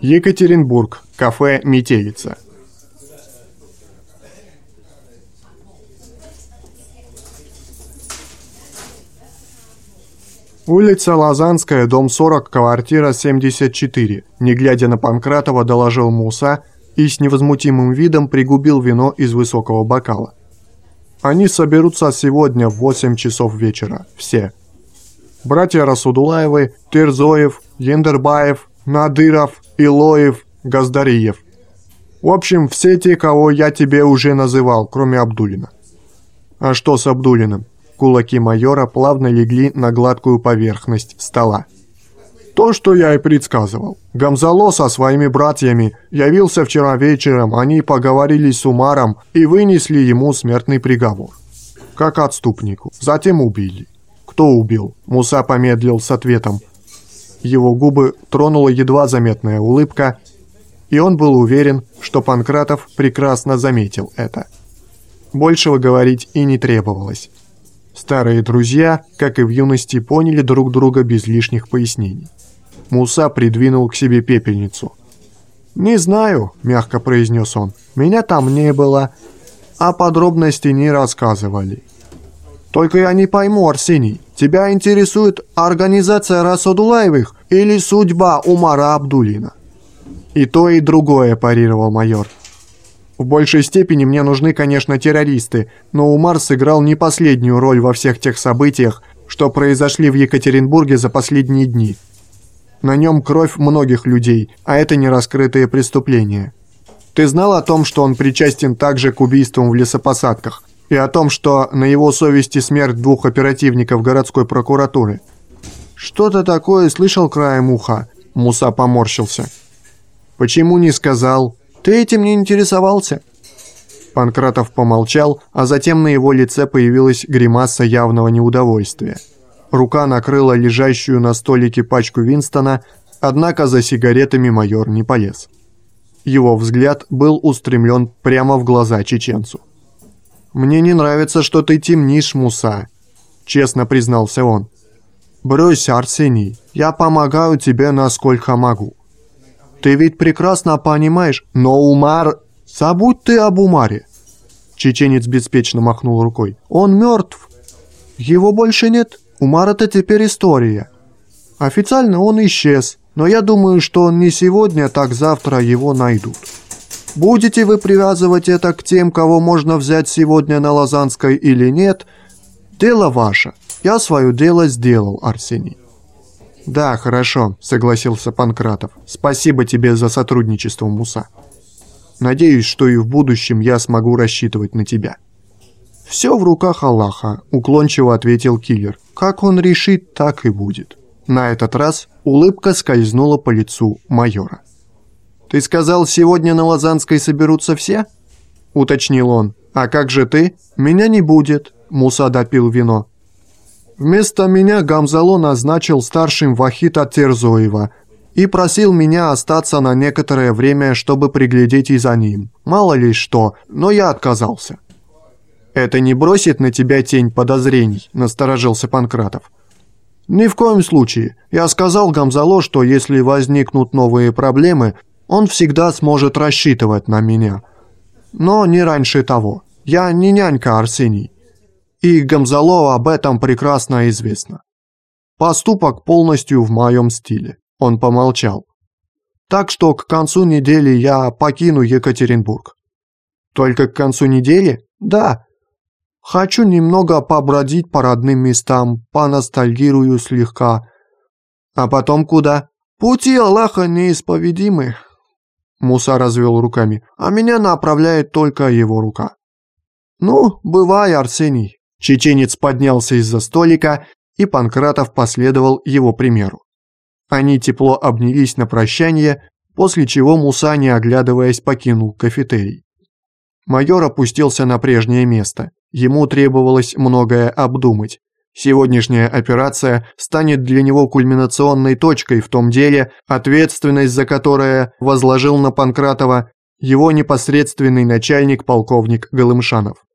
Екатеринбург. Кафе «Метелица». Улица Лазанская, дом 40, квартира 74. Не глядя на Панкратова, доложил Муса и с невозмутимым видом пригубил вино из высокого бокала. Они соберутся сегодня в 8 часов вечера. Все. Братья Расудулаевы, Терзоев, Ендербаев, Надыров, Илоев, Газдариев. В общем, все те, кого я тебе уже называл, кроме Абдулина. А что с Абдулиным? Кулаки майора плавно легли на гладкую поверхность стола. То, что я и предсказывал. Гамзало со своими братьями явился вчера вечером, они поговорили с Умаром и вынесли ему смертный приговор. Как отступнику. Затем убили. Кто убил? Муса помедлил с ответом. Его губы тронула едва заметная улыбка, и он был уверен, что Панкратов прекрасно заметил это. Большего говорить и не требовалось. Старые друзья, как и в юности, поняли друг друга без лишних пояснений. Муса придвинул к себе пепельницу. «Не знаю», — мягко произнес он, — «меня там не было, а подробности не рассказывали». «Только я не пойму, Арсений, тебя интересует организация Расудулаевых или судьба Умара Абдулина?» «И то, и другое», – парировал майор. В большей степени мне нужны, конечно, террористы, но Умар сыграл не последнюю роль во всех тех событиях, что произошли в Екатеринбурге за последние дни. На нем кровь многих людей, а это не раскрытые преступления. Ты знал о том, что он причастен также к убийствам в лесопосадках, и о том, что на его совести смерть двух оперативников городской прокуратуры? Что-то такое слышал краем уха. Муса поморщился. Почему не сказал? Ты этим не интересовался?» Панкратов помолчал, а затем на его лице появилась гримаса явного неудовольствия. Рука накрыла лежащую на столике пачку Винстона, однако за сигаретами майор не полез. Его взгляд был устремлен прямо в глаза чеченцу. «Мне не нравится, что ты темнишь, Муса», — честно признался он. «Брось, Арсений, я помогаю тебе, насколько могу. Ты ведь прекрасно понимаешь, но Умар... Забудь ты об Умаре. Чеченец беспечно махнул рукой. Он мертв. Его больше нет. Умар это теперь история. Официально он исчез, но я думаю, что не сегодня, так завтра его найдут. Будете вы привязывать это к тем, кого можно взять сегодня на Лазанской или нет, дело ваше. Я свое дело сделал, Арсений. «Да, хорошо», — согласился Панкратов. «Спасибо тебе за сотрудничество, Муса. Надеюсь, что и в будущем я смогу рассчитывать на тебя». «Все в руках Аллаха», — уклончиво ответил киллер. «Как он решит, так и будет». На этот раз улыбка скользнула по лицу майора. «Ты сказал, сегодня на Лазанской соберутся все?» — уточнил он. «А как же ты?» «Меня не будет», — Муса допил вино. Вместо меня Гамзало назначил старшим Вахита Терзоева и просил меня остаться на некоторое время, чтобы приглядеть и за ним. Мало ли что, но я отказался. «Это не бросит на тебя тень подозрений», – насторожился Панкратов. «Ни в коем случае. Я сказал Гамзало, что если возникнут новые проблемы, он всегда сможет рассчитывать на меня. Но не раньше того. Я не нянька Арсений и Гамзало об этом прекрасно известно. Поступок полностью в моем стиле. Он помолчал. Так что к концу недели я покину Екатеринбург. Только к концу недели? Да. Хочу немного побродить по родным местам, поностальгирую слегка. А потом куда? Пути Аллаха неисповедимы. Муса развел руками, а меня направляет только его рука. Ну, бывай, Арсений. Чеченец поднялся из-за столика, и Панкратов последовал его примеру. Они тепло обнялись на прощание, после чего Муса, не оглядываясь, покинул кафетерий. Майор опустился на прежнее место. Ему требовалось многое обдумать. Сегодняшняя операция станет для него кульминационной точкой в том деле, ответственность за которое возложил на Панкратова его непосредственный начальник полковник Голымшанов.